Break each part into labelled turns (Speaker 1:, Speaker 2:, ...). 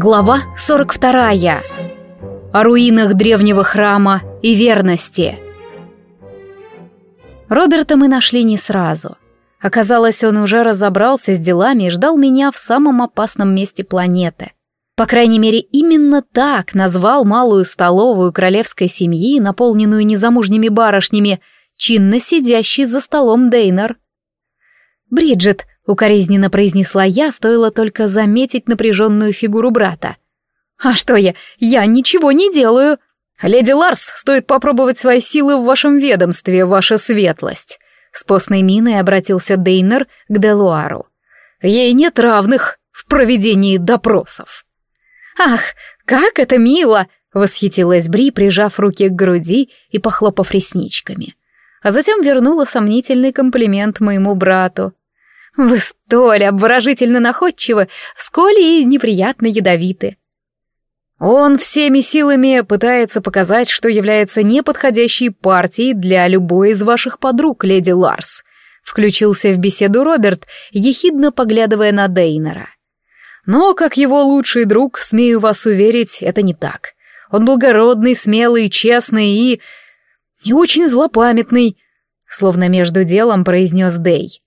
Speaker 1: Глава 42. О руинах древнего храма и верности. Роберта мы нашли не сразу. Оказалось, он уже разобрался с делами и ждал меня в самом опасном месте планеты. По крайней мере, именно так назвал малую столовую королевской семьи, наполненную незамужними барышнями, чинно сидящий за столом Дейнер. Бриджит Укоризненно произнесла я, стоило только заметить напряженную фигуру брата. «А что я? Я ничего не делаю!» «Леди Ларс, стоит попробовать свои силы в вашем ведомстве, ваша светлость!» С постной миной обратился Дейнер к Делуару. «Ей нет равных в проведении допросов!» «Ах, как это мило!» — восхитилась Бри, прижав руки к груди и похлопав ресничками. А затем вернула сомнительный комплимент моему брату. Вы столь обворожительно находчивы, сколь и неприятно ядовиты.
Speaker 2: Он всеми силами пытается показать, что является неподходящей партией для любой из ваших подруг, леди Ларс. Включился в беседу Роберт, ехидно поглядывая на Дейнера. Но, как его лучший друг, смею вас уверить, это не так. Он благородный, смелый, честный и... и очень злопамятный, словно между делом произнес Дей.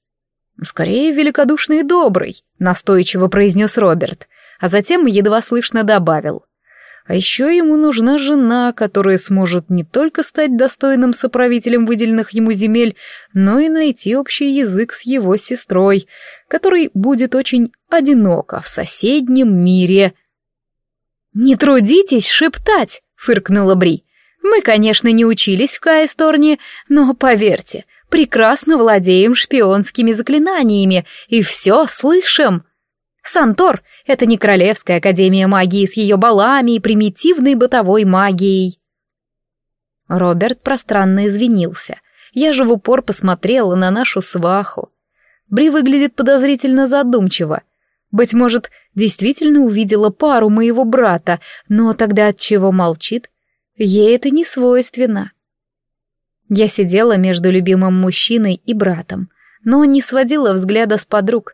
Speaker 2: «Скорее великодушный и добрый», — настойчиво произнес Роберт, а затем едва слышно добавил. «А еще ему нужна жена, которая сможет не только стать достойным соправителем выделенных ему земель, но и найти общий язык с его сестрой, который будет очень одиноко в соседнем мире».
Speaker 1: «Не трудитесь шептать!» — фыркнула Бри. «Мы, конечно, не учились в Каесторне, но, поверьте, прекрасно владеем шпионскими заклинаниями и все слышим. Сантор — это не Королевская Академия Магии с ее балами и примитивной бытовой магией. Роберт пространно извинился. Я же в упор посмотрела на нашу сваху. Бри выглядит подозрительно задумчиво. Быть может, действительно увидела пару моего брата, но тогда от чего молчит? Ей это не свойственно. Я сидела между любимым мужчиной и братом, но не сводила взгляда с подруг.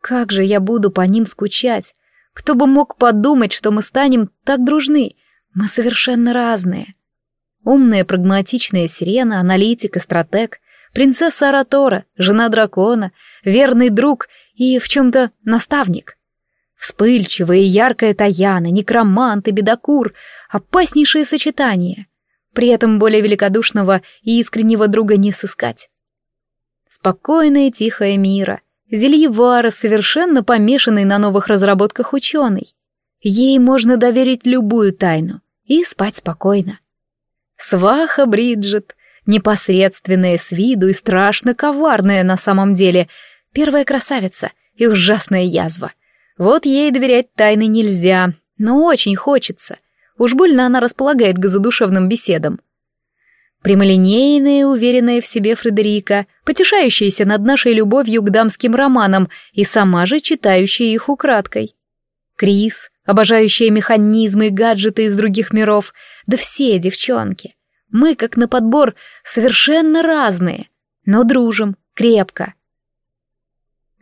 Speaker 1: Как же я буду по ним скучать? Кто бы мог подумать, что мы станем так дружны? Мы совершенно разные. Умная, прагматичная сирена, аналитик и стратег, принцесса Аратора, жена дракона, верный друг и в чем-то наставник. Вспыльчивая и яркая Таяна, некромант и бедокур — опаснейшее сочетание — при этом более великодушного и искреннего друга не сыскать. Спокойная и тихая мира. Зельевара, совершенно помешанный на новых разработках ученый. Ей можно доверить любую тайну и спать спокойно. Сваха Бриджит, непосредственная с виду и страшно коварная на самом деле, первая красавица и ужасная язва. Вот ей доверять тайны нельзя, но очень хочется. Уж больно она располагает к задушевным беседам. Прямолинейная, уверенная в себе Фредерика, потешающаяся над нашей любовью к дамским романам и сама же читающая их украдкой. Крис, обожающая механизмы и гаджеты из других миров, да все девчонки. Мы, как на подбор, совершенно разные, но дружим, крепко.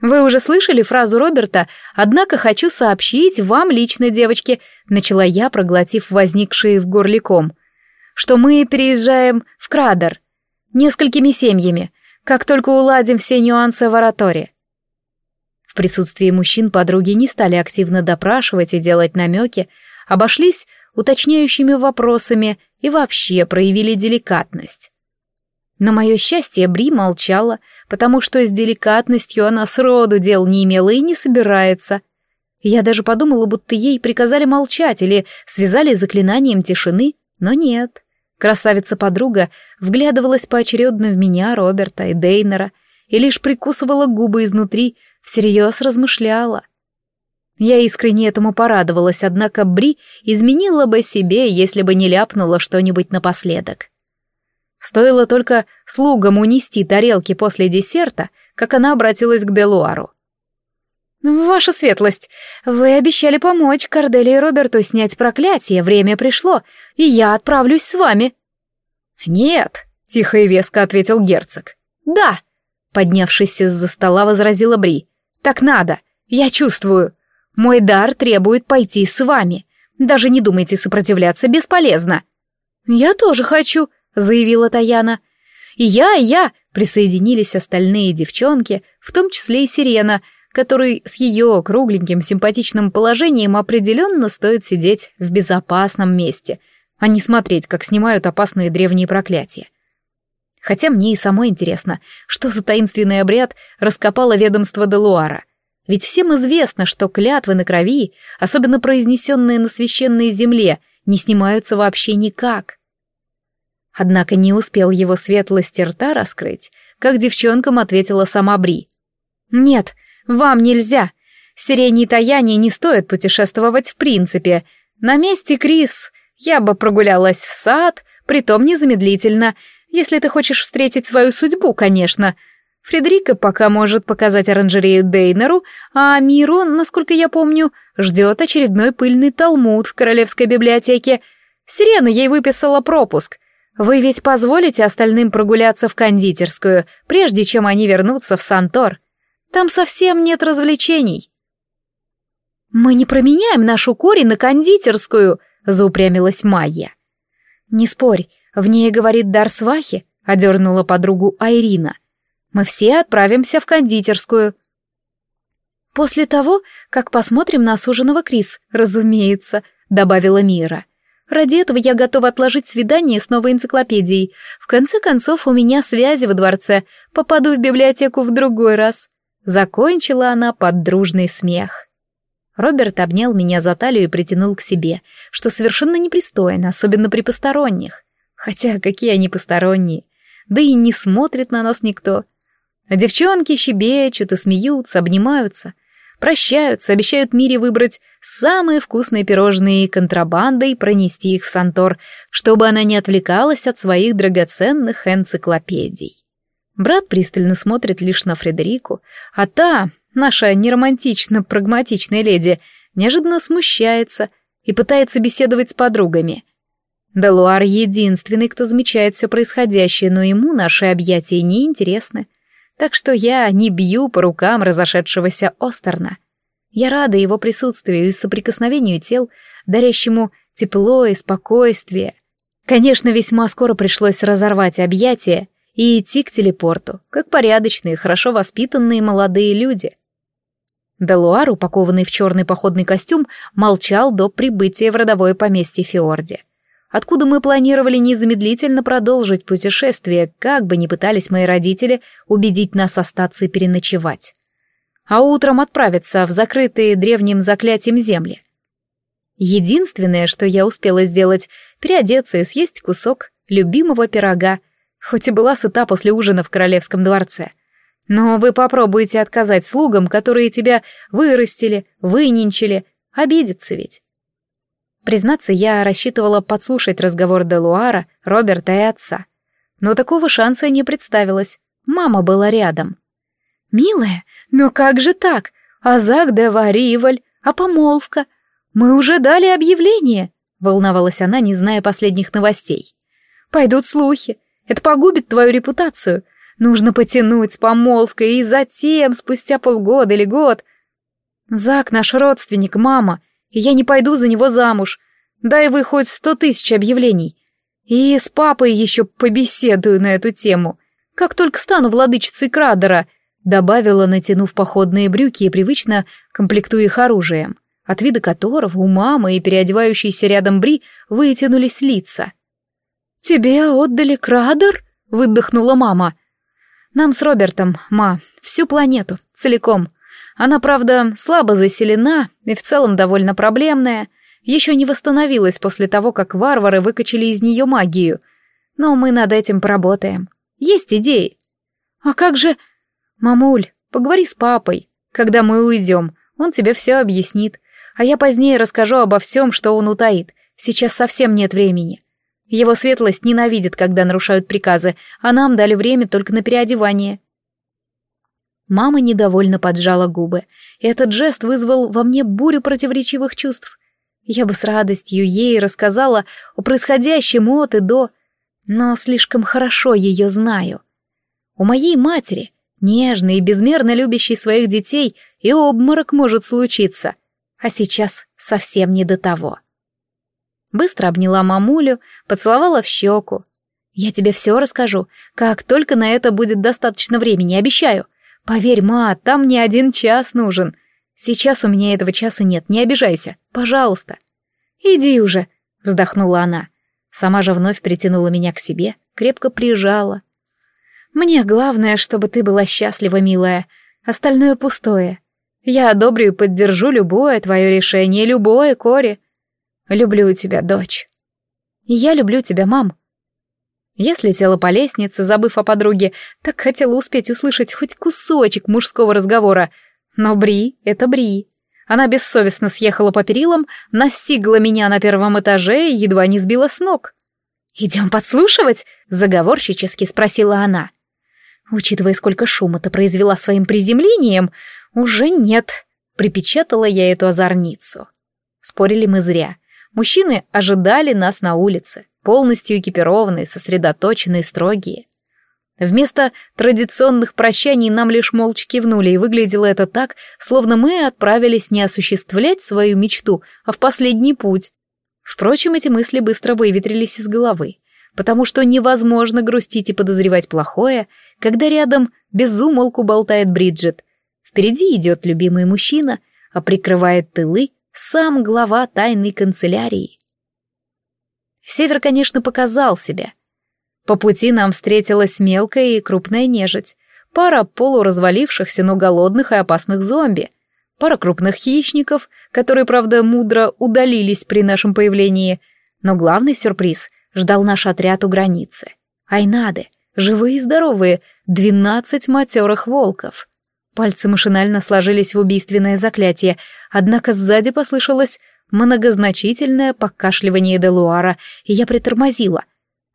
Speaker 1: Вы уже слышали фразу Роберта, однако хочу сообщить вам лично, девочки, — начала я, проглотив возникшие в горле ком, — «что мы переезжаем в Крадер несколькими семьями, как только уладим все нюансы в ораторе». В присутствии мужчин подруги не стали активно допрашивать и делать намеки, обошлись уточняющими вопросами и вообще проявили деликатность. На мое счастье, Бри молчала, потому что с деликатностью она сроду дел не имела и не собирается — я даже подумала, будто ей приказали молчать или связали заклинанием тишины, но нет. Красавица-подруга вглядывалась поочередно в меня, Роберта и Дейнера, и лишь прикусывала губы изнутри, всерьез размышляла. Я искренне этому порадовалась, однако Бри изменила бы себе, если бы не ляпнула что-нибудь напоследок. Стоило только слугам унести тарелки после десерта, как она обратилась к Делуару. Ну, «Ваша светлость, вы обещали помочь Кордели и Роберту снять проклятие, время пришло, и я отправлюсь с вами».
Speaker 2: «Нет», — тихо и веско ответил герцог.
Speaker 1: «Да», — поднявшись из-за стола, возразила Бри. «Так надо, я чувствую. Мой дар требует пойти с вами. Даже не думайте сопротивляться, бесполезно». «Я тоже хочу», — заявила Таяна. «И я, и я», — присоединились остальные девчонки, в том числе и Сирена — который с ее кругленьким симпатичным положением определенно стоит сидеть в безопасном месте, а не смотреть, как снимают опасные древние проклятия. Хотя мне и самой интересно, что за таинственный обряд раскопало ведомство Делуара. Ведь всем известно, что клятвы на крови, особенно произнесенные на священной земле, не снимаются вообще никак. Однако не успел его светлость рта раскрыть, как девчонкам ответила сама Бри. «Нет, вам нельзя. Сирене и Таяне не стоит путешествовать в принципе. На месте Крис я бы прогулялась в сад, притом незамедлительно, если ты хочешь встретить свою судьбу, конечно. Фредерика пока может показать оранжерею Дейнеру, а Миру, насколько я помню, ждет очередной пыльный талмуд в Королевской библиотеке. Сирена ей выписала пропуск. Вы ведь позволите остальным прогуляться в кондитерскую, прежде чем они вернутся в Сантор?» Там совсем нет развлечений». «Мы не променяем нашу кори на кондитерскую», — заупрямилась Майя. «Не спорь, в ней говорит дар свахи», — одернула подругу Айрина. «Мы все отправимся в кондитерскую». «После того, как посмотрим на суженого Крис, разумеется», — добавила Мира. «Ради этого я готова отложить свидание с новой энциклопедией. В конце концов, у меня связи во дворце. Попаду в библиотеку в другой раз». Закончила она под дружный смех. Роберт обнял меня за талию и притянул к себе, что совершенно непристойно, особенно при посторонних. Хотя какие они посторонние? Да и не смотрит на нас никто. А девчонки щебечут и смеются, обнимаются, прощаются, обещают Мире выбрать самые вкусные пирожные контрабандой и пронести их в Сантор, чтобы она не отвлекалась от своих драгоценных энциклопедий. Брат пристально смотрит лишь на Фредерику, а та, наша неромантично-прагматичная леди, неожиданно смущается и пытается беседовать с подругами. Делуар единственный, кто замечает все происходящее, но ему наши объятия не интересны, так что я не бью по рукам разошедшегося Остерна. Я рада его присутствию и соприкосновению тел, дарящему тепло и спокойствие. Конечно, весьма скоро пришлось разорвать объятия, и идти к телепорту, как порядочные, хорошо воспитанные молодые люди. Делуар, упакованный в черный походный костюм, молчал до прибытия в родовое поместье Фиорде, откуда мы планировали незамедлительно продолжить путешествие, как бы ни пытались мои родители убедить нас остаться и переночевать. А утром отправиться в закрытые древним заклятием земли. Единственное, что я успела сделать, переодеться и съесть кусок любимого пирога — хоть и была сыта после ужина в королевском дворце. Но вы попробуете отказать слугам, которые тебя вырастили, выненчили, обидятся ведь. Признаться, я рассчитывала подслушать разговор Делуара, Роберта и отца. Но такого шанса не представилось. Мама была рядом. «Милая, но как же так? Азак де Вариваль, а помолвка? Мы уже дали объявление!» — волновалась она, не зная последних новостей. «Пойдут слухи. Это погубит твою репутацию. Нужно потянуть с помолвкой и затем, спустя полгода или год. Зак наш родственник, мама, и я не пойду за него замуж. Дай вы хоть сто тысяч объявлений. И с папой еще побеседую на эту тему. Как только стану владычицей Крадера, добавила, натянув походные брюки и привычно комплектуя их оружием, от вида которого у мамы и переодевающейся рядом Бри вытянулись лица. — «Тебе отдали Крадер?» — выдохнула мама. «Нам с Робертом, ма, всю планету, целиком. Она, правда, слабо заселена и в целом довольно проблемная, еще не восстановилась после того, как варвары выкачали из нее магию. Но мы над этим поработаем. Есть идеи». «А как же...» «Мамуль, поговори с папой. Когда мы уйдем, он тебе все объяснит. А я позднее расскажу обо всем, что он утаит. Сейчас совсем нет времени. Его светлость ненавидит, когда нарушают приказы, а нам дали время только на переодевание. Мама недовольно поджала губы. Этот жест вызвал во мне бурю противоречивых чувств. Я бы с радостью ей рассказала о происходящем от и до, но слишком хорошо ее знаю. У моей матери, нежной и безмерно любящей своих детей, и обморок может случиться. А сейчас совсем не до того быстро обняла мамулю, поцеловала в щеку. «Я тебе все расскажу, как только на это будет достаточно времени, обещаю. Поверь, ма, там не один час нужен. Сейчас у меня этого часа нет, не обижайся, пожалуйста». «Иди уже», — вздохнула она. Сама же вновь притянула меня к себе, крепко прижала. «Мне главное, чтобы ты была счастлива, милая. Остальное пустое. Я одобрю и поддержу любое твое решение, любое, Кори. Люблю тебя, дочь. Я люблю тебя, мам. Я слетела по лестнице, забыв о подруге, так хотела успеть услышать хоть кусочек мужского разговора. Но Бри — это Бри. Она бессовестно съехала по перилам, настигла меня на первом этаже и едва не сбила с ног. «Идем подслушивать?» — заговорщически спросила она. Учитывая, сколько шума ты произвела своим приземлением, уже нет. Припечатала я эту озорницу. Спорили мы зря. Мужчины ожидали нас на улице, полностью экипированные, сосредоточенные, строгие. Вместо традиционных прощаний нам лишь молча кивнули, и выглядело это так, словно мы отправились не осуществлять свою мечту, а в последний путь. Впрочем, эти мысли быстро выветрились из головы, потому что невозможно грустить и подозревать плохое, когда рядом безумолку болтает Бриджит. Впереди идет любимый мужчина, а прикрывает тылы сам глава тайной канцелярии. Север, конечно, показал себя. По пути нам встретилась мелкая и крупная нежить, пара полуразвалившихся, но голодных и опасных зомби, пара крупных хищников, которые, правда, мудро удалились при нашем появлении, но главный сюрприз ждал наш отряд у границы. Айнады, живые и здоровые, двенадцать матерых волков — Пальцы машинально сложились в убийственное заклятие, однако сзади послышалось многозначительное покашливание Делуара, и я притормозила.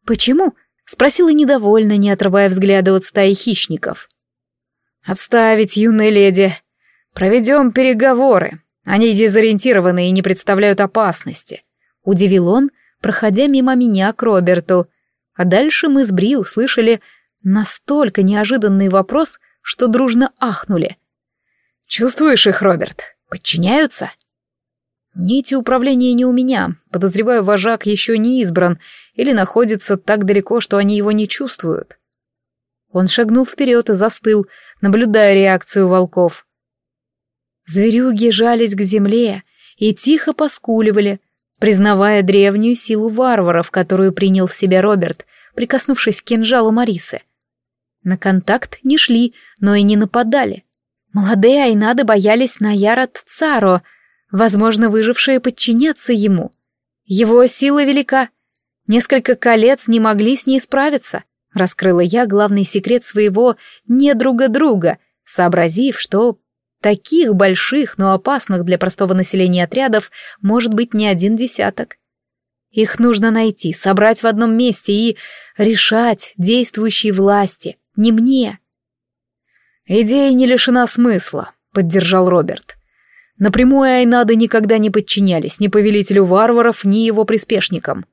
Speaker 1: «Почему?» — спросила недовольно, не отрывая взгляда от стаи хищников. «Отставить, юная леди. Проведем переговоры. Они дезориентированы и не представляют опасности», — удивил он, проходя мимо меня к Роберту. А дальше мы с Бри услышали настолько неожиданный вопрос — что дружно ахнули. «Чувствуешь их, Роберт? Подчиняются?» Нити управления не у меня. Подозреваю, вожак еще не избран или находится так далеко, что они его не чувствуют. Он шагнул вперед и застыл, наблюдая реакцию волков. Зверюги жались к земле и тихо поскуливали, признавая древнюю силу варваров, которую принял в себя Роберт, прикоснувшись к кинжалу Марисы. На контакт не шли, но и не нападали. Молодые Айнады боялись Наяра Царо, возможно, выжившие подчиняться ему. Его сила велика. Несколько колец не могли с ней справиться. Раскрыла я главный секрет своего недруга-друга, сообразив, что таких больших, но опасных для простого населения отрядов может быть не один десяток. Их нужно найти, собрать в одном месте и решать действующие власти, не мне. «Идея не лишена смысла», — поддержал Роберт. Напрямую Айнады никогда не подчинялись ни повелителю варваров, ни его приспешникам.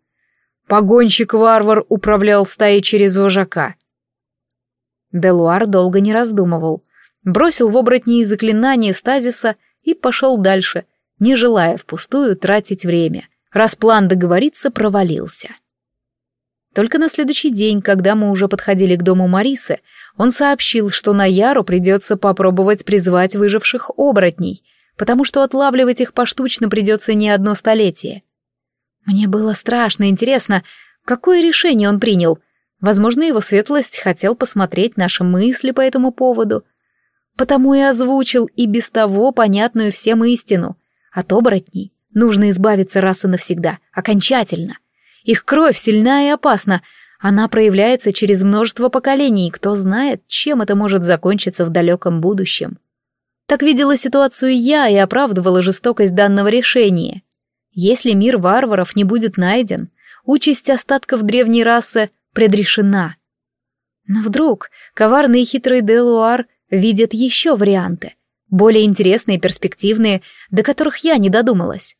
Speaker 1: Погонщик-варвар управлял стаей через вожака. Делуар долго не раздумывал. Бросил в оборотни заклинание стазиса и пошел дальше, не желая впустую тратить время, раз план договориться провалился. Только на следующий день, когда мы уже подходили к дому Марисы, он сообщил, что на Яру придется попробовать призвать выживших оборотней, потому что отлавливать их поштучно придется не одно столетие. Мне было страшно интересно, какое решение он принял. Возможно, его светлость хотел посмотреть наши мысли по этому поводу. Потому и озвучил и без того понятную всем истину. От оборотней нужно избавиться раз и навсегда, окончательно. Их кровь сильна и опасна. Она проявляется через множество поколений, и кто знает, чем это может закончиться в далеком будущем. Так видела ситуацию я и оправдывала жестокость данного решения. Если мир варваров не будет найден, участь остатков древней расы предрешена. Но вдруг коварный и хитрый Делуар видит еще варианты, более интересные и перспективные, до которых я не додумалась.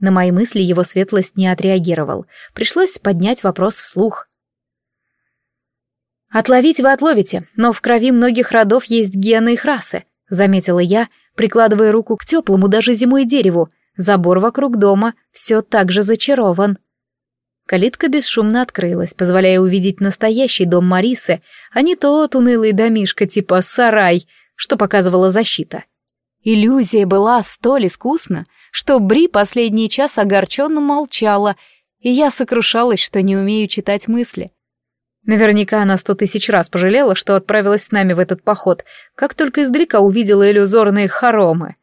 Speaker 1: На мои мысли его светлость не отреагировал. Пришлось поднять вопрос вслух. «Отловить вы отловите, но в крови многих родов есть гены их расы», — заметила я, прикладывая руку к теплому даже зимой дереву. Забор вокруг дома все так же зачарован. Калитка бесшумно открылась, позволяя увидеть настоящий дом Марисы, а не тот унылый домишка типа «сарай», что показывала защита. Иллюзия была столь искусна, что Бри последний час огорченно молчала, и я сокрушалась, что не умею читать мысли. Наверняка она сто тысяч раз пожалела, что отправилась с нами в этот поход, как только издалека увидела иллюзорные хоромы.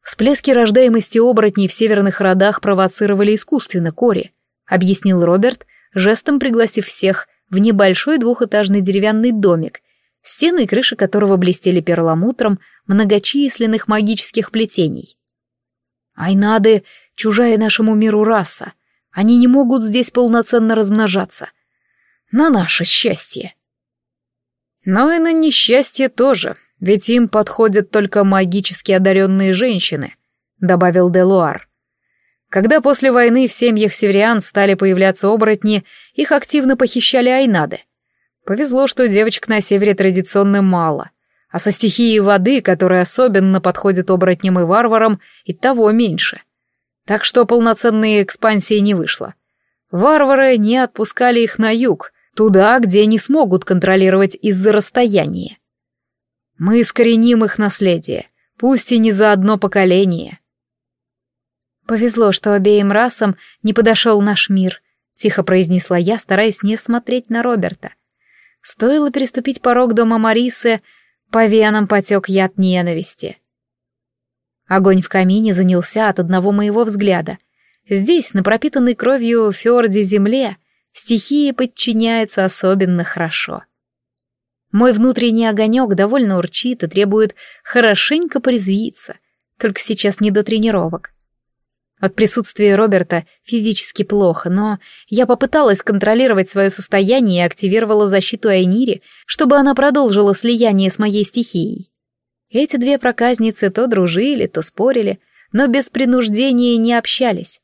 Speaker 1: Всплески рождаемости оборотней в северных родах провоцировали искусственно кори, объяснил Роберт, жестом пригласив всех в небольшой двухэтажный деревянный домик, стены и крыши которого блестели перламутром многочисленных магических плетений. Айнады, чужая нашему миру раса. Они не могут здесь полноценно размножаться. На наше счастье. Но и на несчастье тоже, ведь им подходят только магически одаренные женщины, добавил Делуар. Когда после войны в семьях северян стали появляться оборотни, их активно похищали айнады. Повезло, что девочек на севере традиционно мало — а со стихией воды, которая особенно подходит оборотням и варварам, и того меньше. Так что полноценной экспансии не вышло. Варвары не отпускали их на юг, туда, где не смогут контролировать из-за расстояния. Мы искореним их наследие, пусть и не за одно поколение. «Повезло, что обеим расам не подошел наш мир», — тихо произнесла я, стараясь не смотреть на Роберта. Стоило переступить порог дома Марисы, — по венам потек яд ненависти. Огонь в камине занялся от одного моего взгляда. Здесь, на пропитанной кровью фьорде земле, стихия подчиняется особенно хорошо. Мой внутренний огонек довольно урчит и требует хорошенько порезвиться, только сейчас не до тренировок. От присутствия Роберта физически плохо, но я попыталась контролировать свое состояние и активировала защиту Айнири, чтобы она продолжила слияние с моей стихией. Эти две проказницы то дружили, то спорили, но без принуждения не общались.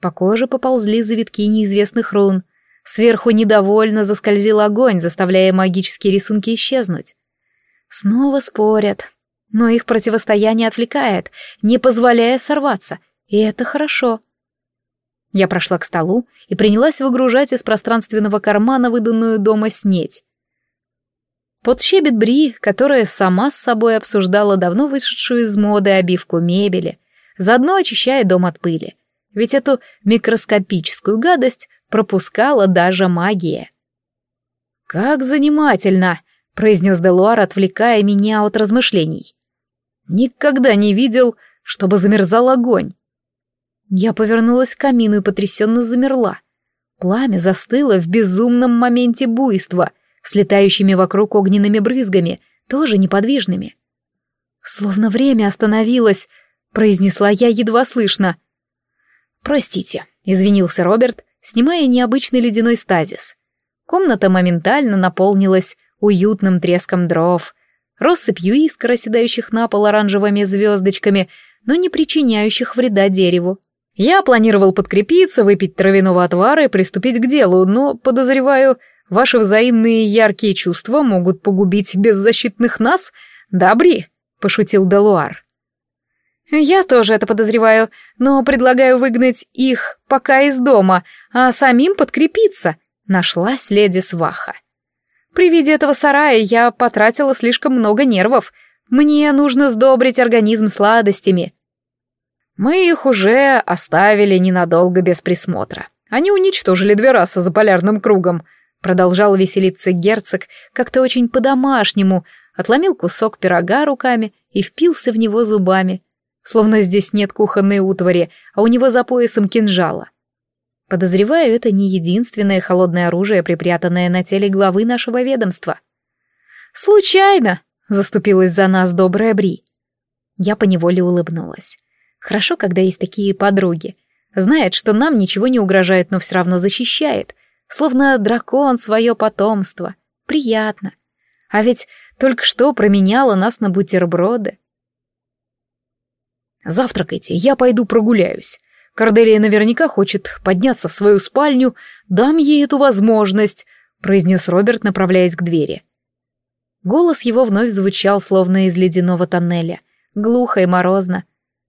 Speaker 1: По коже поползли завитки неизвестных рун. Сверху недовольно заскользил огонь, заставляя магические рисунки исчезнуть. Снова спорят, но их противостояние отвлекает, не позволяя сорваться — и это хорошо. Я прошла к столу и принялась выгружать из пространственного кармана выданную дома снеть. Под щебет Бри, которая сама с собой обсуждала давно вышедшую из моды обивку мебели, заодно очищая дом от пыли. Ведь эту микроскопическую гадость пропускала даже магия. «Как занимательно!» — произнес Делуар, отвлекая меня от размышлений. «Никогда не видел, чтобы замерзал огонь. Я повернулась к камину и потрясенно замерла. Пламя застыло в безумном моменте буйства, с летающими вокруг огненными брызгами, тоже неподвижными. «Словно время остановилось», — произнесла я едва слышно. «Простите», — извинился Роберт, снимая необычный ледяной стазис. Комната моментально наполнилась уютным треском дров, россыпью искр, оседающих на пол оранжевыми звездочками, но не причиняющих вреда дереву. Я планировал подкрепиться, выпить травяного отвара и приступить к делу, но, подозреваю, ваши взаимные яркие чувства могут погубить беззащитных нас, да, пошутил Делуар. «Я тоже это подозреваю, но предлагаю выгнать их пока из дома, а самим подкрепиться», — нашлась леди Сваха. «При виде этого сарая я потратила слишком много нервов. Мне нужно сдобрить организм сладостями». Мы их уже оставили ненадолго без присмотра. Они уничтожили две расы за полярным кругом. Продолжал веселиться герцог как-то очень по-домашнему, отломил кусок пирога руками и впился в него зубами, словно здесь нет кухонной утвари, а у него за поясом кинжала. Подозреваю, это не единственное холодное оружие, припрятанное на теле главы нашего ведомства. «Случайно!» — заступилась за нас добрая Бри. Я поневоле улыбнулась. Хорошо, когда есть такие подруги. Знает, что нам ничего не угрожает, но все равно защищает. Словно дракон свое потомство. Приятно. А ведь только что променяла нас на бутерброды. «Завтракайте, я пойду прогуляюсь. Корделия наверняка хочет подняться в свою спальню, дам ей эту возможность», — произнес Роберт, направляясь к двери. Голос его вновь звучал, словно из ледяного тоннеля, глухо и морозно,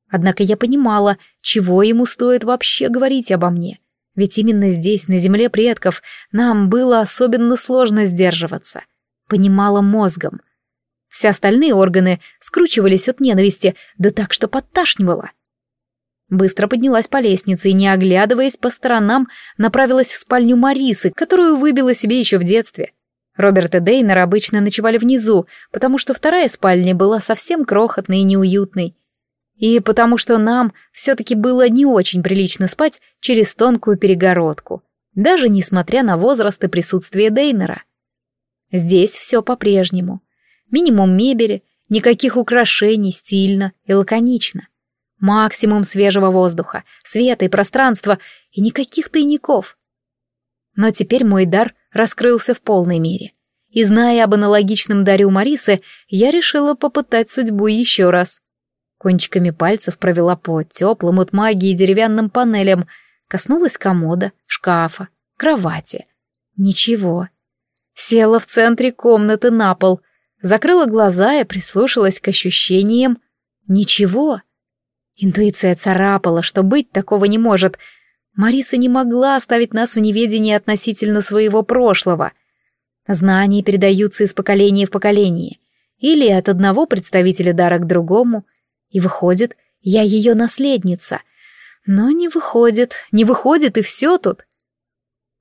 Speaker 1: Однако я понимала, чего ему стоит вообще говорить обо мне. Ведь именно здесь, на земле предков, нам было особенно сложно сдерживаться. Понимала мозгом. Все остальные органы скручивались от ненависти, да так, что подташнивало. Быстро поднялась по лестнице и, не оглядываясь по сторонам, направилась в спальню Марисы, которую выбила себе еще в детстве. Роберт и Дейнер обычно ночевали внизу, потому что вторая спальня была совсем крохотной и неуютной, и потому что нам все-таки было не очень прилично спать через тонкую перегородку, даже несмотря на возраст и присутствие Дейнера. Здесь все по-прежнему. Минимум мебели, никаких украшений, стильно и лаконично. Максимум свежего воздуха, света и пространства, и никаких тайников. Но теперь мой дар раскрылся в полной мере. И зная об аналогичном даре у Марисы, я решила попытать судьбу еще раз — Кончиками пальцев провела по теплым от магии деревянным панелям, коснулась комода, шкафа, кровати. Ничего. Села в центре комнаты на пол, закрыла глаза и прислушалась к ощущениям. Ничего. Интуиция царапала, что быть такого не может. Мариса не могла оставить нас в неведении относительно своего прошлого. Знания передаются из поколения в поколение. Или от одного представителя дара к другому — и выходит, я ее наследница. Но не выходит, не выходит, и все тут.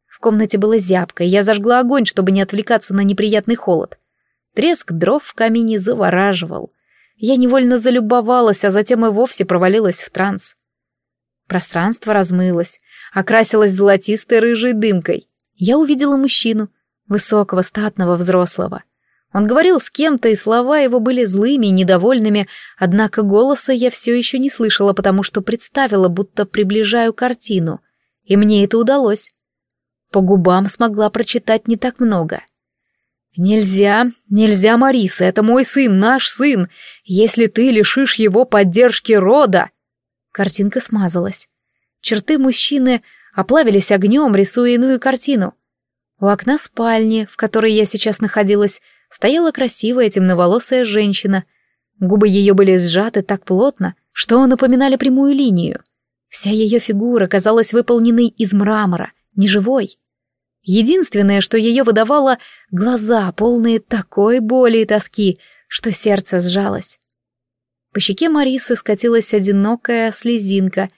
Speaker 1: В комнате было зябко, и я зажгла огонь, чтобы не отвлекаться на неприятный холод. Треск дров в камине завораживал. Я невольно залюбовалась, а затем и вовсе провалилась в транс. Пространство размылось, окрасилось золотистой рыжей дымкой. Я увидела мужчину, высокого, статного, взрослого — он говорил с кем-то, и слова его были злыми и недовольными, однако голоса я все еще не слышала, потому что представила, будто приближаю картину. И мне это удалось. По губам смогла прочитать не так много. «Нельзя, нельзя, Мариса, это мой сын, наш сын. Если ты лишишь его поддержки рода...» Картинка смазалась. Черты мужчины оплавились огнем, рисуя иную картину. У окна спальни, в которой я сейчас находилась, стояла красивая темноволосая женщина. Губы ее были сжаты так плотно, что напоминали прямую линию. Вся ее фигура казалась выполненной из мрамора, неживой. Единственное, что ее выдавало, глаза, полные такой боли и тоски, что сердце сжалось. По щеке Марисы скатилась одинокая слезинка,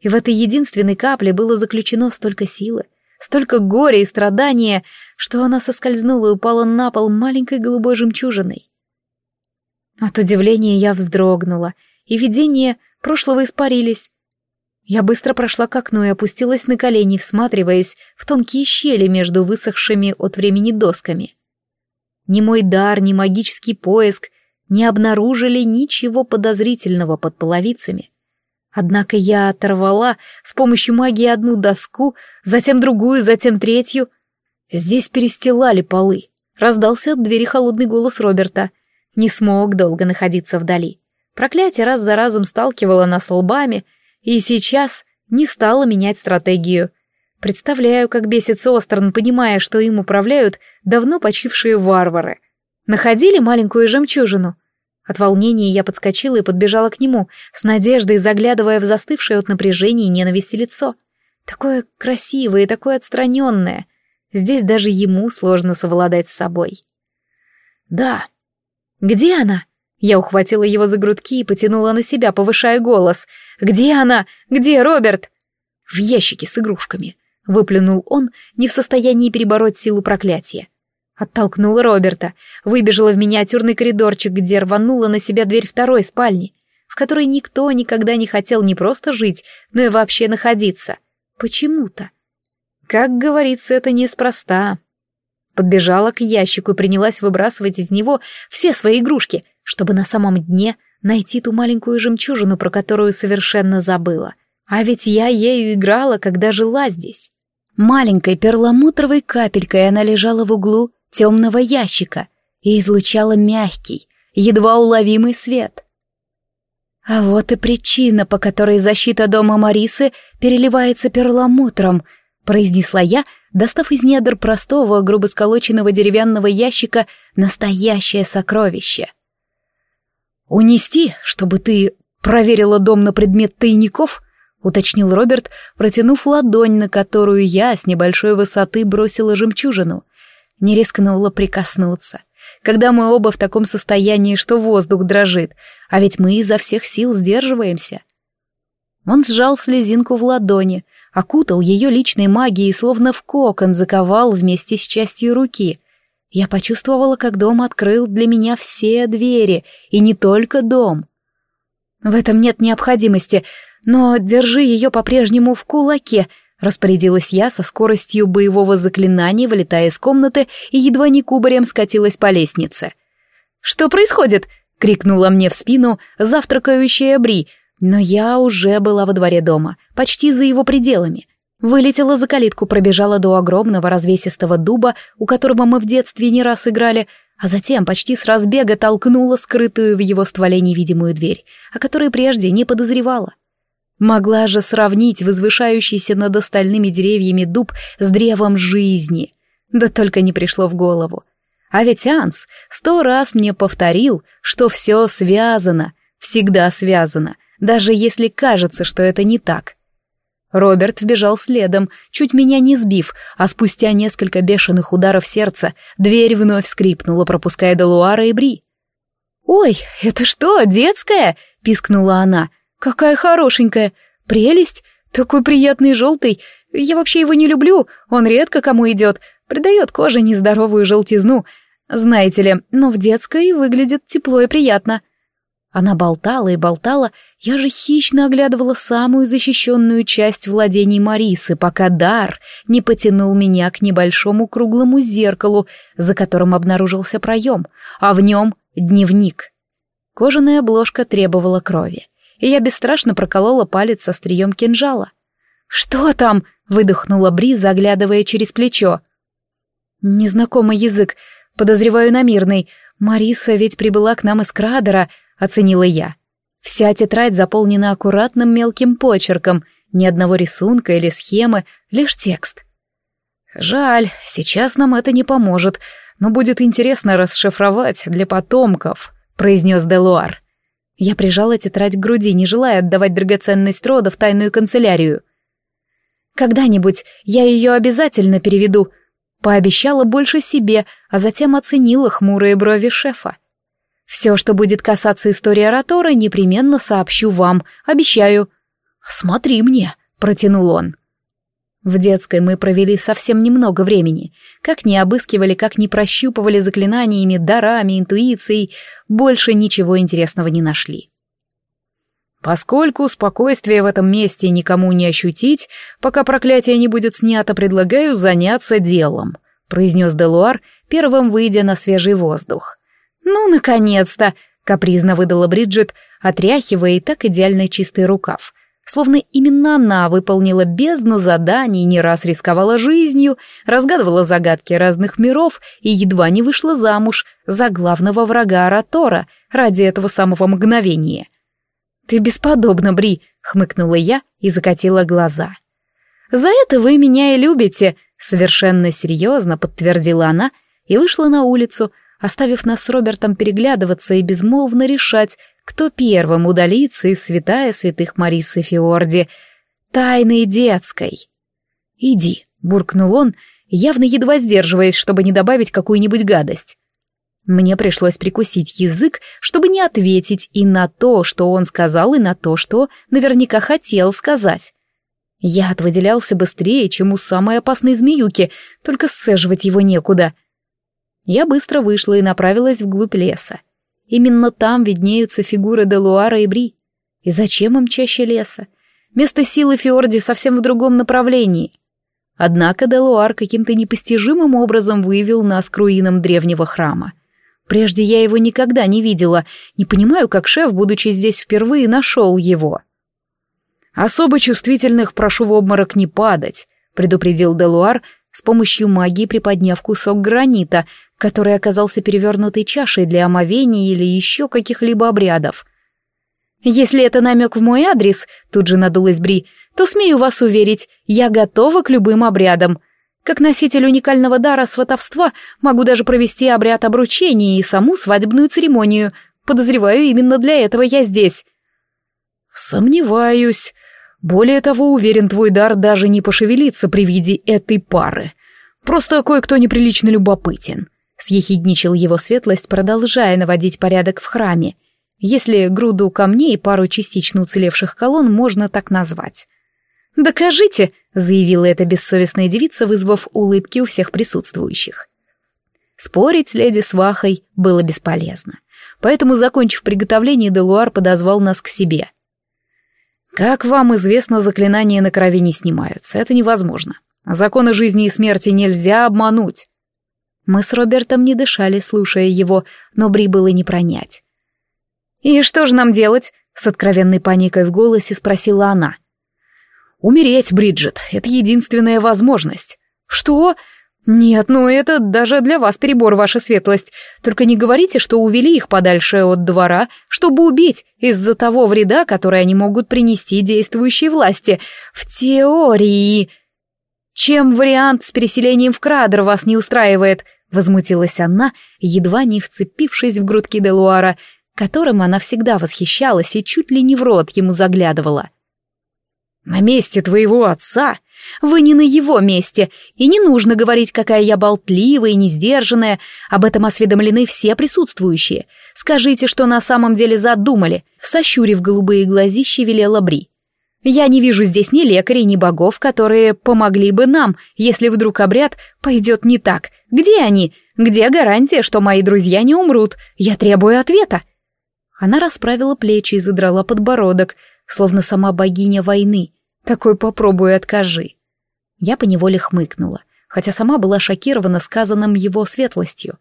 Speaker 1: и в этой единственной капле было заключено столько силы, столько горя и страдания, что она соскользнула и упала на пол маленькой голубой жемчужиной. От удивления я вздрогнула, и видения прошлого испарились. Я быстро прошла к окну и опустилась на колени, всматриваясь в тонкие щели между высохшими от времени досками. Ни мой дар, ни магический поиск не обнаружили ничего подозрительного под половицами. Однако я оторвала с помощью магии одну доску, затем другую, затем третью — Здесь перестилали полы. Раздался от двери холодный голос Роберта. Не смог долго находиться вдали. Проклятие раз за разом сталкивало нас лбами, и сейчас не стало менять стратегию. Представляю, как бесится Остерн, понимая, что им управляют давно почившие варвары. Находили маленькую жемчужину. От волнения я подскочила и подбежала к нему, с надеждой заглядывая в застывшее от напряжения и ненависти лицо. Такое красивое и такое отстраненное — Здесь даже ему сложно совладать с собой. «Да». «Где она?» Я ухватила его за грудки и потянула на себя, повышая голос. «Где она? Где Роберт?» «В ящике с игрушками», — выплюнул он, не в состоянии перебороть силу проклятия. Оттолкнула Роберта, выбежала в миниатюрный коридорчик, где рванула на себя дверь второй спальни, в которой никто никогда не хотел не просто жить, но и вообще находиться. Почему-то. Как говорится, это неспроста. Подбежала к ящику и принялась выбрасывать из него все свои игрушки, чтобы на самом дне найти ту маленькую жемчужину, про которую совершенно забыла. А ведь я ею играла, когда жила здесь. Маленькой перламутровой капелькой она лежала в углу темного ящика и излучала мягкий, едва уловимый свет. А вот и причина, по которой защита дома Марисы переливается перламутром — произнесла я, достав из недр простого, грубо сколоченного деревянного ящика настоящее сокровище.
Speaker 2: «Унести, чтобы ты проверила дом на предмет тайников?» — уточнил Роберт, протянув ладонь, на которую я с небольшой высоты бросила жемчужину. Не рискнула прикоснуться. Когда мы оба в таком состоянии, что воздух дрожит, а ведь мы изо всех сил сдерживаемся. Он сжал слезинку в ладони — окутал ее личной магией, словно в кокон заковал вместе с частью руки. Я почувствовала, как дом открыл для меня все двери, и не только дом. «В этом нет необходимости, но держи ее по-прежнему в кулаке», — распорядилась я со скоростью боевого заклинания, вылетая из комнаты и едва не кубарем скатилась по лестнице. «Что происходит?» — крикнула мне в спину завтракающая Бри — но я уже была во дворе дома, почти за его пределами. Вылетела за калитку, пробежала до огромного развесистого дуба, у которого мы в детстве не раз играли, а затем почти с разбега толкнула скрытую в его стволе невидимую дверь, о которой прежде не подозревала. Могла же сравнить возвышающийся над остальными деревьями дуб с древом жизни. Да только не пришло в голову. А ведь Анс сто раз мне повторил, что все связано, всегда связано, даже если кажется, что это не так. Роберт вбежал следом, чуть меня не сбив, а спустя несколько бешеных ударов сердца дверь вновь скрипнула, пропуская Делуара и Бри. «Ой, это что, детская?» — пискнула она. «Какая хорошенькая! Прелесть! Такой приятный желтый! Я вообще его не люблю, он редко кому идет, придает коже нездоровую желтизну. Знаете ли, но в детской выглядит тепло и приятно». Она болтала и болтала, я же хищно оглядывала самую защищенную часть владений Марисы, пока дар не потянул меня к небольшому круглому зеркалу, за которым обнаружился проем, а в нем дневник. Кожаная обложка требовала крови, и я бесстрашно проколола палец острием кинжала. «Что там?» — выдохнула Бри, заглядывая через плечо. «Незнакомый язык. Подозреваю на мирный. Мариса ведь прибыла к нам из Крадера», — оценила я. Вся тетрадь заполнена аккуратным мелким почерком, ни одного рисунка или схемы, лишь текст. Жаль, сейчас нам это не поможет, но будет интересно расшифровать для потомков, произнес Делуар. Я прижала тетрадь к груди, не желая отдавать драгоценность рода в тайную канцелярию. Когда-нибудь я ее обязательно переведу. Пообещала больше себе, а затем оценила хмурые брови шефа. Все, что будет касаться истории Ратора, непременно сообщу вам, обещаю. Смотри мне, протянул он. В детской мы провели совсем немного времени. Как не обыскивали, как не прощупывали заклинаниями, дарами, интуицией, больше ничего интересного не нашли. Поскольку спокойствие в этом месте никому не ощутить, пока проклятие не будет снято, предлагаю заняться делом, произнес Делуар, первым выйдя на свежий воздух. «Ну, наконец-то!» — капризно выдала Бриджит, отряхивая и так идеально чистый рукав. Словно именно она выполнила бездну заданий, не раз рисковала жизнью, разгадывала загадки разных миров и едва не вышла замуж за главного врага Аратора ради этого самого мгновения. «Ты бесподобна, Бри!» — хмыкнула я и закатила глаза. «За это вы меня и любите!» — совершенно серьезно подтвердила она и вышла на улицу — оставив нас с Робертом переглядываться и безмолвно решать, кто первым удалится из святая святых Марисы Фиорди, тайной детской. «Иди», — буркнул он, явно едва сдерживаясь, чтобы не добавить какую-нибудь гадость. Мне пришлось прикусить язык, чтобы не ответить и на то, что он сказал, и на то, что наверняка хотел сказать. Я выделялся быстрее, чем у самой опасной змеюки, только сцеживать его некуда. Я быстро вышла и направилась вглубь леса. Именно там виднеются фигуры Делуара и Бри. И зачем им чаще леса? Место силы Фиорди совсем в другом направлении. Однако Делуар каким-то непостижимым образом выявил нас к руинам древнего храма. Прежде я его никогда не видела, не понимаю, как шеф, будучи здесь впервые, нашел его. «Особо чувствительных прошу в обморок не падать», — предупредил Делуар, с помощью магии приподняв кусок гранита, который оказался перевернутой чашей для омовений или еще каких-либо обрядов. «Если это намек в мой адрес», — тут же надулась Бри, — «то смею вас уверить, я готова к любым обрядам. Как носитель уникального дара сватовства могу даже провести обряд обручения и саму свадебную церемонию.
Speaker 1: Подозреваю, именно для этого я здесь».
Speaker 2: «Сомневаюсь. Более того, уверен, твой дар даже не пошевелится при виде этой пары. Просто кое-кто неприлично любопытен съехидничал его светлость, продолжая наводить порядок в храме, если груду камней и пару частично уцелевших колонн можно так назвать.
Speaker 1: «Докажите!» — заявила эта бессовестная девица, вызвав улыбки у всех присутствующих. Спорить с леди с Вахой было бесполезно, поэтому, закончив приготовление, Делуар подозвал нас к себе.
Speaker 2: «Как вам известно, заклинания на крови не снимаются, это невозможно. Законы жизни и смерти нельзя обмануть.
Speaker 1: Мы с Робертом не дышали, слушая его, но Бри было не пронять. «И что же нам делать?» — с откровенной паникой в голосе спросила она.
Speaker 2: «Умереть, Бриджит, это единственная возможность».
Speaker 1: «Что?» «Нет, ну это даже для вас перебор, ваша светлость. Только не говорите, что увели их подальше от двора, чтобы убить из-за того вреда, который они могут принести действующей власти. В теории...» «Чем вариант с переселением в Крадер вас не устраивает?» — возмутилась она, едва не вцепившись в грудки Делуара, которым она всегда восхищалась и чуть ли не в рот ему заглядывала.
Speaker 2: «На месте твоего отца?
Speaker 1: Вы не на его месте, и не нужно говорить, какая я болтливая и несдержанная, об этом осведомлены все присутствующие. Скажите, что на самом деле задумали», — сощурив голубые глазища, велела Бри. Я не вижу здесь ни лекарей, ни богов, которые помогли бы нам, если вдруг обряд пойдет не так. Где они? Где гарантия, что мои друзья не умрут? Я требую ответа». Она расправила плечи и задрала подбородок, словно сама богиня войны. «Такой попробуй откажи». Я поневоле хмыкнула, хотя сама была шокирована сказанным его светлостью.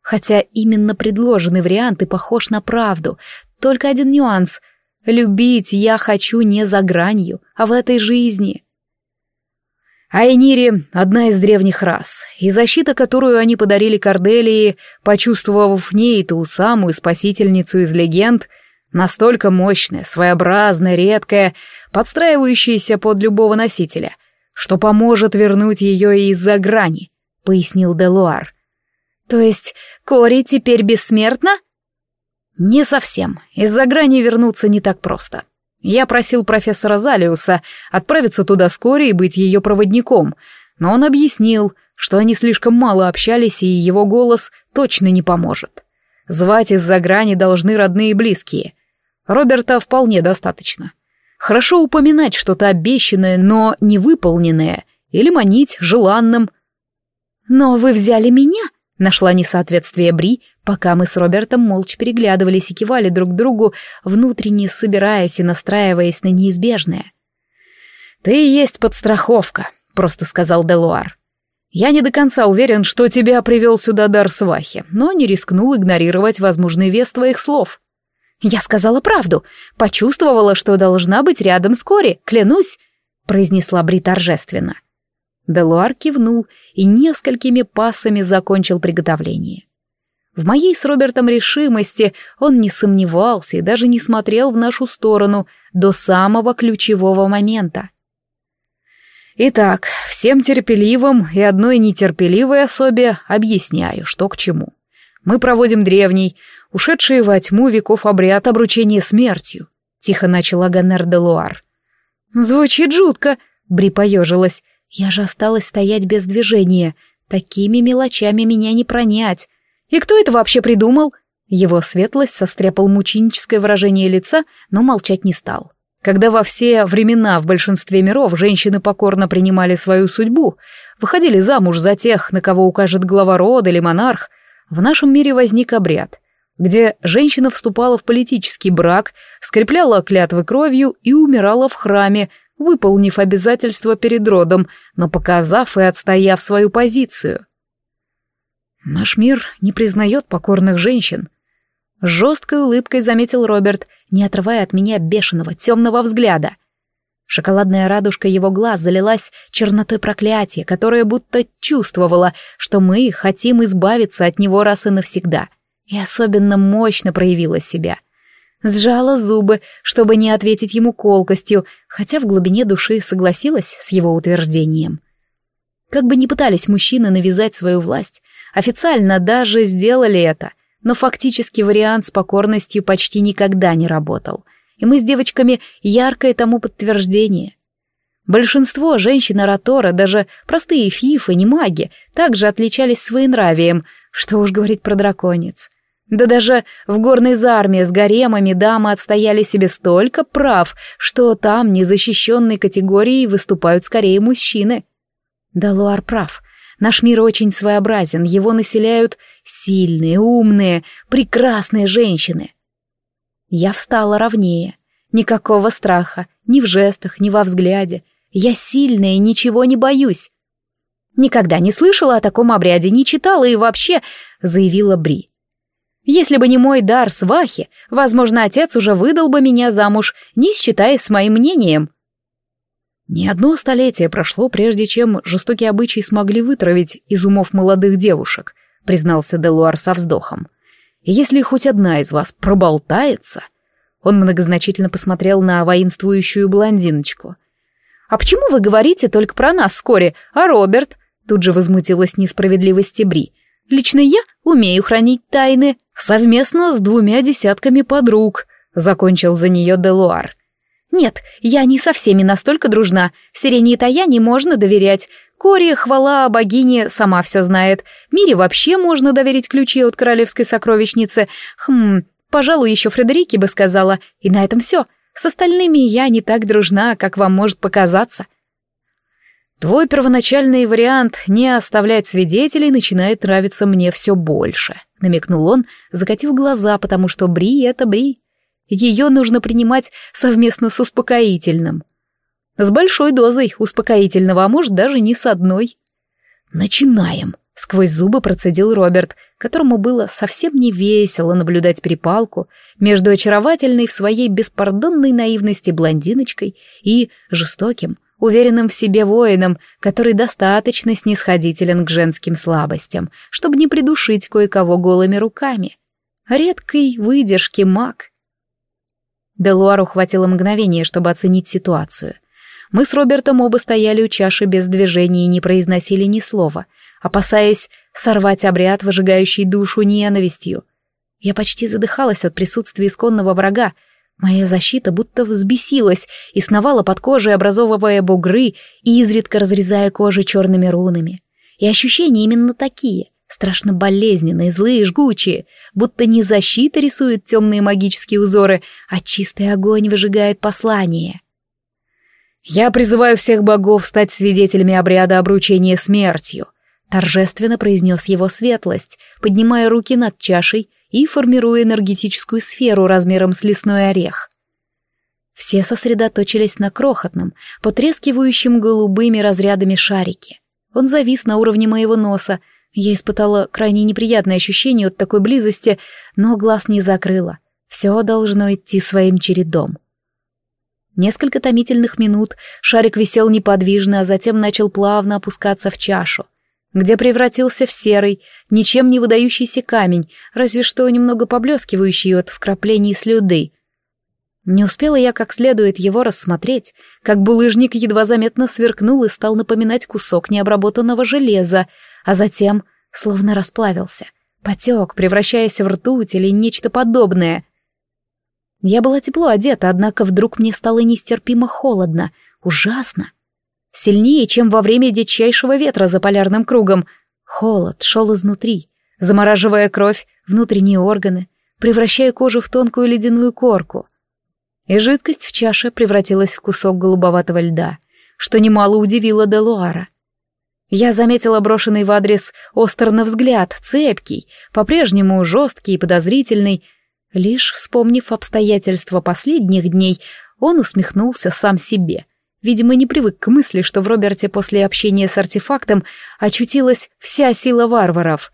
Speaker 1: Хотя именно предложенный вариант и похож на правду, только один нюанс — Любить я хочу не за гранью, а в этой жизни.
Speaker 2: Айнири — одна из древних рас, и защита, которую они подарили Корделии, почувствовав в ней ту самую спасительницу из легенд, настолько мощная, своеобразная, редкая, подстраивающаяся под любого носителя, что поможет вернуть ее из-за грани, — пояснил Делуар.
Speaker 1: — То есть Кори теперь бессмертна?
Speaker 2: Не совсем. Из-за грани вернуться не так просто. Я просил профессора Залиуса отправиться туда скорее и быть ее проводником, но он объяснил, что они слишком мало общались, и его голос точно не поможет. Звать из-за грани должны родные и близкие. Роберта вполне достаточно. Хорошо упоминать что-то обещанное, но невыполненное, или манить желанным.
Speaker 1: «Но вы взяли меня?» Нашла несоответствие Бри, пока мы с Робертом молча переглядывались и кивали друг другу, внутренне собираясь и настраиваясь на неизбежное.
Speaker 2: «Ты и есть подстраховка», — просто сказал Делуар. «Я не до конца уверен, что тебя привел сюда дар свахи, но не рискнул игнорировать возможный вес твоих слов».
Speaker 1: «Я сказала правду. Почувствовала, что должна быть рядом с Кори, клянусь», — произнесла Бри торжественно.
Speaker 2: Делуар кивнул — и несколькими пасами закончил приготовление. В моей с Робертом решимости он не сомневался и даже не смотрел в нашу сторону до самого ключевого момента. Итак, всем терпеливым и одной нетерпеливой особе объясняю, что к чему. Мы проводим древний, ушедший во тьму веков обряд обручения смертью, тихо начала Ганнер де Луар.
Speaker 1: Звучит жутко, Бри поежилась. Я же осталась стоять без движения. Такими мелочами меня не пронять. И кто это вообще придумал? Его светлость состряпал мученическое выражение лица, но молчать не стал.
Speaker 2: Когда во все времена в большинстве миров женщины покорно принимали свою судьбу, выходили замуж за тех, на кого укажет глава рода или монарх, в нашем мире возник обряд, где женщина вступала в политический брак, скрепляла клятвы кровью и умирала в храме – выполнив обязательства перед родом, но показав и отстояв свою позицию. «Наш мир не признает покорных женщин», — жесткой улыбкой заметил Роберт, не отрывая от меня бешеного темного взгляда. Шоколадная радужка его глаз залилась чернотой проклятия, которое будто чувствовало, что мы хотим избавиться от него раз и навсегда, и особенно мощно проявила себя — сжала зубы, чтобы не ответить ему колкостью, хотя в глубине души согласилась с его утверждением. Как бы ни пытались мужчины навязать свою власть, официально даже сделали это,
Speaker 1: но фактически вариант с покорностью почти никогда не работал, и мы с девочками яркое тому подтверждение. Большинство женщин Аратора, даже простые фифы, не маги, также отличались своенравием, что уж говорить про драконец. Да даже в горной зарме с гаремами дамы отстояли себе столько прав, что там незащищенной категории выступают скорее мужчины. Да Луар прав. Наш мир очень своеобразен, его населяют сильные, умные, прекрасные женщины. Я встала ровнее. Никакого страха, ни в жестах, ни во взгляде. Я сильная и ничего не боюсь. Никогда не слышала о таком обряде, не читала и вообще, заявила Бри. Если бы не мой дар свахи, возможно, отец уже выдал бы меня замуж, не считаясь с моим мнением. Ни одно столетие прошло, прежде чем жестокие обычаи смогли вытравить из умов молодых девушек, признался Делуар со вздохом. если хоть одна из вас проболтается... Он многозначительно посмотрел на воинствующую блондиночку. «А почему вы говорите только про нас вскоре, а Роберт?» Тут же возмутилась несправедливость Бри. Лично я умею хранить тайны совместно с двумя десятками подруг», — закончил за нее Делуар. «Нет, я не со всеми настолько дружна. Сирене и Таяне можно доверять. Кори, хвала богине, сама все знает. Мире вообще можно доверить ключи от королевской сокровищницы. Хм, пожалуй, еще Фредерике бы сказала. И на этом все. С остальными я не так дружна, как вам может показаться». Твой первоначальный вариант не оставлять свидетелей начинает нравиться мне все больше, намекнул он, закатив глаза, потому что Бри — это Бри. Ее нужно принимать совместно с успокоительным. С большой дозой успокоительного, а может даже не с одной. «Начинаем», — сквозь зубы процедил Роберт, которому было совсем не весело наблюдать перепалку между очаровательной в своей беспардонной наивности блондиночкой и жестоким, уверенным в себе воином, который достаточно снисходителен к женским слабостям, чтобы не придушить кое-кого голыми руками. Редкой выдержки маг. Делуару хватило мгновения, чтобы оценить ситуацию. Мы с Робертом оба стояли у чаши без движения и не произносили ни слова, опасаясь сорвать обряд, выжигающий душу ненавистью. Я почти задыхалась от присутствия исконного врага, Моя защита будто взбесилась и сновала под кожей, образовывая бугры и изредка разрезая кожу черными рунами. И ощущения именно такие, страшно болезненные, злые, жгучие, будто не защита рисует темные магические узоры, а чистый огонь выжигает послание. «Я призываю всех богов стать свидетелями обряда обручения смертью», торжественно произнес его светлость, поднимая руки над чашей и формируя энергетическую сферу размером с лесной орех. Все сосредоточились на крохотном, потрескивающем голубыми разрядами шарике. Он завис на уровне моего носа. Я испытала крайне неприятное ощущение от такой близости, но глаз не закрыла. Все должно идти своим чередом. Несколько томительных минут шарик висел неподвижно, а затем начал плавно опускаться в чашу где превратился в серый, ничем не выдающийся камень, разве что немного поблескивающий от вкраплений слюды. Не успела я как следует его рассмотреть, как булыжник едва заметно сверкнул и стал напоминать кусок необработанного железа, а затем словно расплавился, потек, превращаясь в ртуть или нечто подобное. Я была тепло одета, однако вдруг мне стало нестерпимо холодно, ужасно сильнее, чем во время дичайшего ветра за полярным кругом. Холод шел изнутри, замораживая кровь, внутренние органы, превращая кожу в тонкую ледяную корку. И жидкость в чаше превратилась в кусок голубоватого льда, что немало удивило Делуара. Я заметила брошенный в адрес Остерна взгляд, цепкий, по-прежнему жесткий и подозрительный. Лишь вспомнив обстоятельства последних дней, он усмехнулся сам себе — Видимо, не привык к мысли, что в Роберте после общения с артефактом очутилась вся сила варваров.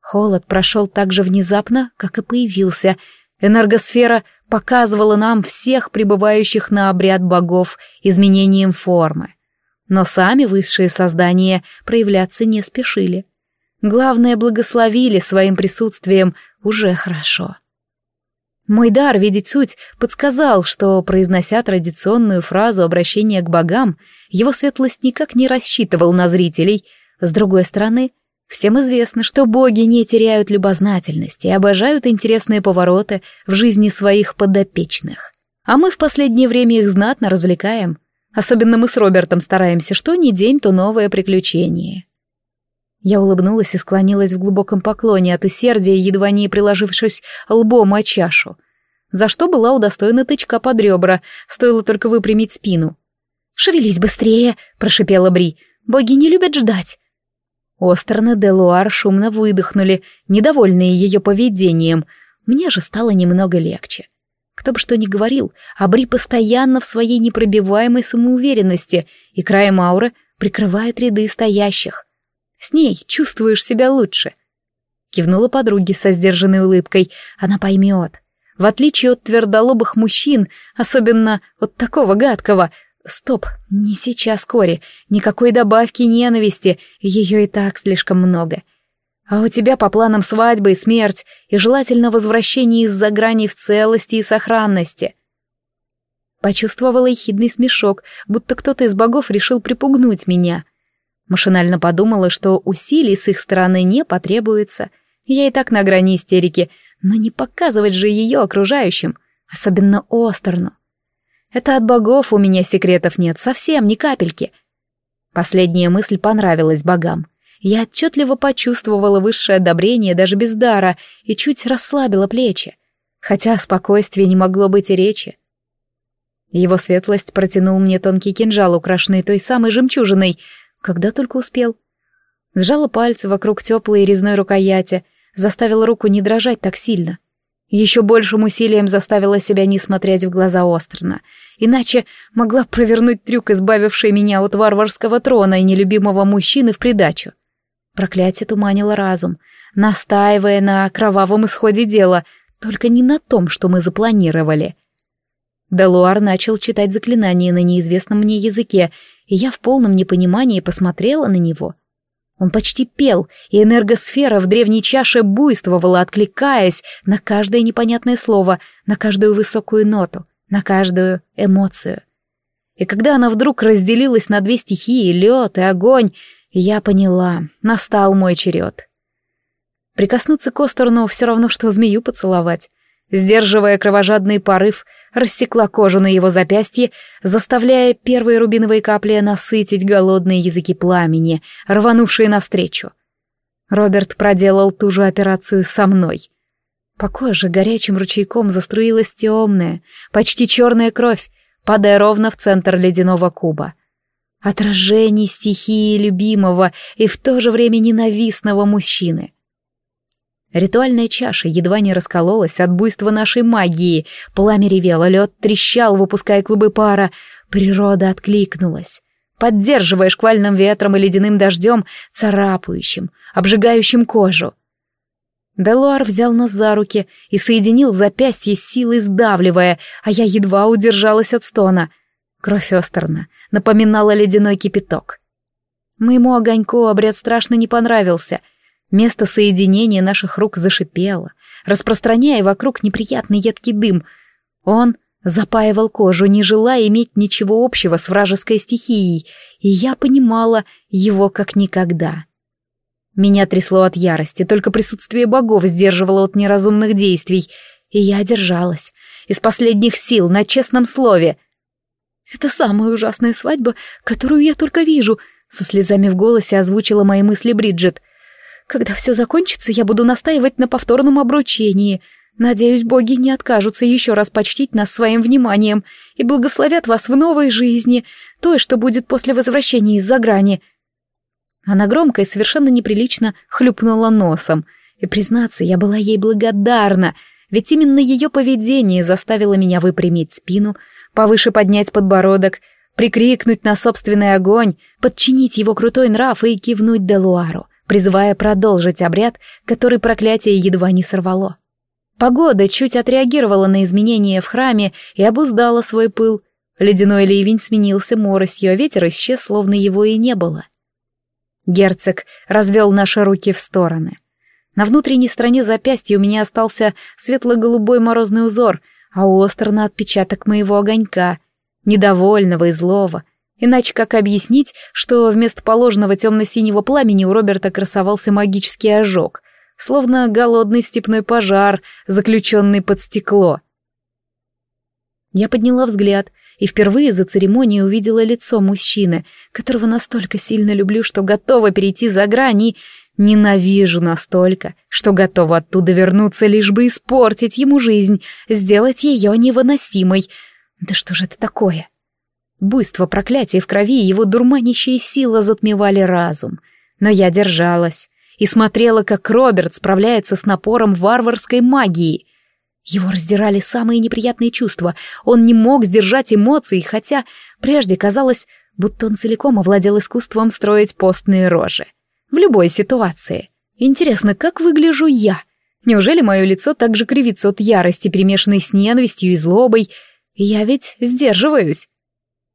Speaker 1: Холод прошел так же внезапно, как и появился. Энергосфера показывала нам всех пребывающих на обряд богов изменением формы. Но сами высшие создания проявляться не спешили. Главное, благословили своим присутствием уже хорошо. Мой дар видеть суть подсказал, что, произнося традиционную фразу обращения к богам, его светлость никак не рассчитывал на зрителей. С другой стороны, всем известно, что боги не теряют любознательности и обожают интересные повороты в жизни своих подопечных. А мы в последнее время их знатно развлекаем. Особенно мы с Робертом стараемся, что ни день, то новое приключение. Я улыбнулась и склонилась в глубоком поклоне от усердия, едва не приложившись лбом о чашу. За что была удостоена тычка под ребра, стоило только выпрямить спину. «Шевелись быстрее!» — прошипела Бри. «Боги не любят ждать!» Остерн и Делуар шумно выдохнули, недовольные ее поведением. Мне же стало немного легче. Кто бы что ни говорил, Абри постоянно в своей непробиваемой самоуверенности, и краем ауры прикрывает ряды стоящих. С ней чувствуешь себя лучше. Кивнула подруге со сдержанной улыбкой. Она поймет. В отличие от твердолобых мужчин, особенно вот такого гадкого... Стоп, не сейчас, Кори. Никакой добавки ненависти. Ее и так слишком много. А у тебя по планам свадьбы и смерть, и желательно возвращение из-за грани в целости и сохранности. Почувствовала ехидный смешок, будто кто-то из богов решил припугнуть меня — Машинально подумала, что усилий с их стороны не потребуется. Я и так на грани истерики, но не показывать же ее окружающим, особенно Остерну. Это от богов у меня секретов нет, совсем ни капельки. Последняя мысль понравилась богам. Я отчетливо почувствовала высшее одобрение даже без дара и чуть расслабила плечи, хотя о спокойствии не могло быть и речи. Его светлость протянул мне тонкий кинжал, украшенный той самой жемчужиной — когда только успел. Сжала пальцы вокруг теплой резной рукояти, заставила руку не дрожать так сильно. Еще большим усилием заставила себя не смотреть в глаза Острона, иначе могла провернуть трюк, избавивший меня от варварского трона и нелюбимого мужчины в придачу. Проклятие туманило разум, настаивая на кровавом исходе дела, только не на том, что мы запланировали. Далуар начал читать заклинание на неизвестном мне языке, и я в полном непонимании посмотрела на него. Он почти пел, и энергосфера в древней чаше буйствовала, откликаясь на каждое непонятное слово, на каждую высокую ноту, на каждую эмоцию. И когда она вдруг разделилась на две стихии, лед и огонь, я поняла, настал мой черед. Прикоснуться к Остерну все равно, что змею поцеловать. Сдерживая кровожадный порыв, рассекла кожу на его запястье, заставляя первые рубиновые капли насытить голодные языки пламени, рванувшие навстречу. Роберт проделал ту же операцию со мной. По коже горячим ручейком заструилась темная, почти черная кровь, падая ровно в центр ледяного куба. Отражение стихии любимого и в то же время ненавистного мужчины — Ритуальная чаша едва не раскололась от буйства нашей магии. Пламя ревело, лед трещал, выпуская клубы пара. Природа откликнулась, поддерживая шквальным ветром и ледяным дождем, царапающим, обжигающим кожу. Делуар взял нас за руки и соединил запястье с силой сдавливая, а я едва удержалась от стона. Кровь Остерна напоминала ледяной кипяток. Моему огоньку обряд страшно не понравился — Место соединения наших рук зашипело, распространяя вокруг неприятный едкий дым. Он запаивал кожу, не желая иметь ничего общего с вражеской стихией, и я понимала его как никогда. Меня трясло от ярости, только присутствие богов сдерживало от неразумных действий, и я держалась, из последних сил, на честном слове. «Это самая ужасная свадьба, которую я только вижу», — со слезами в голосе озвучила мои мысли Бриджит — когда все закончится, я буду настаивать на повторном обручении. Надеюсь, боги не откажутся еще раз почтить нас своим вниманием и благословят вас в новой жизни, той, что будет после возвращения из-за грани». Она громко и совершенно неприлично хлюпнула носом. И, признаться, я была ей благодарна, ведь именно ее поведение заставило меня выпрямить спину, повыше поднять подбородок, прикрикнуть на собственный огонь, подчинить его крутой нрав и кивнуть Делуару призывая продолжить обряд, который проклятие едва не сорвало. Погода чуть отреагировала на изменения в храме и обуздала свой пыл. Ледяной ливень сменился моросью, а ветер исчез, словно его и не было. Герцог развел наши руки в стороны. На внутренней стороне запястья у меня остался светло-голубой морозный узор, а у Остерна отпечаток моего огонька, недовольного и злого — Иначе как объяснить, что вместо положенного темно-синего пламени у Роберта красовался магический ожог, словно голодный степной пожар, заключенный под стекло? Я подняла взгляд и впервые за церемонией увидела лицо мужчины, которого настолько сильно люблю, что готова перейти за грань и ненавижу настолько, что готова оттуда вернуться, лишь бы испортить ему жизнь, сделать ее невыносимой. Да что же это такое? — Буйство проклятия в крови и его дурманящая сила затмевали разум. Но я держалась и смотрела, как Роберт справляется с напором варварской магии. Его раздирали самые неприятные чувства, он не мог сдержать эмоций, хотя прежде казалось, будто он целиком овладел искусством строить постные рожи. В любой ситуации. Интересно, как выгляжу я? Неужели мое лицо так же кривится от ярости, перемешанной с ненавистью и злобой? Я ведь сдерживаюсь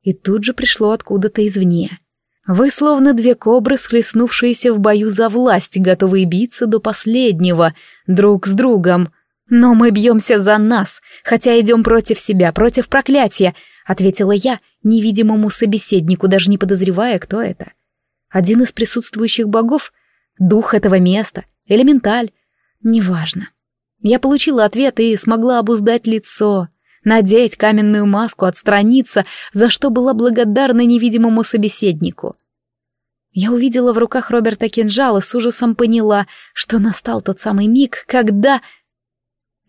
Speaker 1: и тут же пришло откуда-то извне. Вы словно две кобры, схлестнувшиеся в бою за власть, готовые биться до последнего, друг с другом. Но мы бьемся за нас, хотя идем против себя, против проклятия, ответила я невидимому собеседнику, даже не подозревая, кто это. Один из присутствующих богов, дух этого места, элементаль, неважно. Я получила ответ и смогла обуздать лицо надеть каменную маску, отстраниться, за что была благодарна невидимому собеседнику. Я увидела в руках Роберта кинжал и с ужасом поняла, что настал тот самый миг, когда...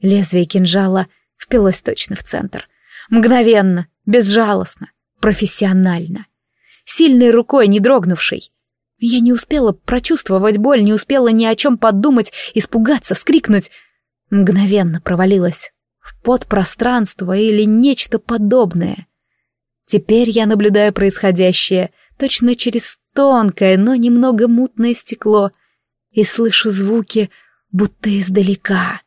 Speaker 1: Лезвие кинжала впилось точно в центр. Мгновенно, безжалостно, профессионально. Сильной рукой, не дрогнувшей. Я не успела прочувствовать боль, не успела ни о чем подумать, испугаться, вскрикнуть. Мгновенно провалилась в подпространство или нечто подобное. Теперь я наблюдаю происходящее точно через тонкое, но немного мутное стекло и слышу звуки, будто издалека.